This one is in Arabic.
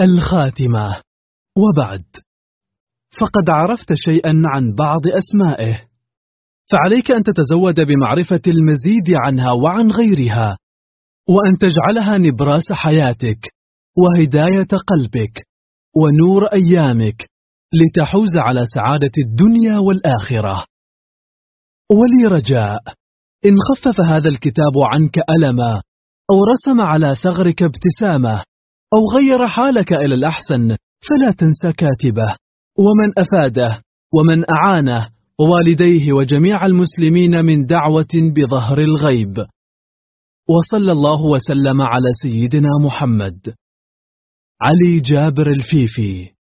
الخاتمة. وبعد. فقد عرفت شيئا عن بعض أسمائه. فعليك أن تتزود بمعرفة المزيد عنها وعن غيرها وأن تجعلها نبراس حياتك وهداية قلبك ونور أيامك لتحوز على سعادة الدنيا والآخرة. ولي رجاء إن خفف هذا الكتاب عنك ألما أو رسم على ثغرك ابتسامة أو غير حالك إلى الأحسن فلا تنسى كاتبه. ومن أفاده ومن أعانه ووالديه وجميع المسلمين من دعوة بظهر الغيب. وصلى الله وسلم على سيدنا محمد. علي جابر الفيفي.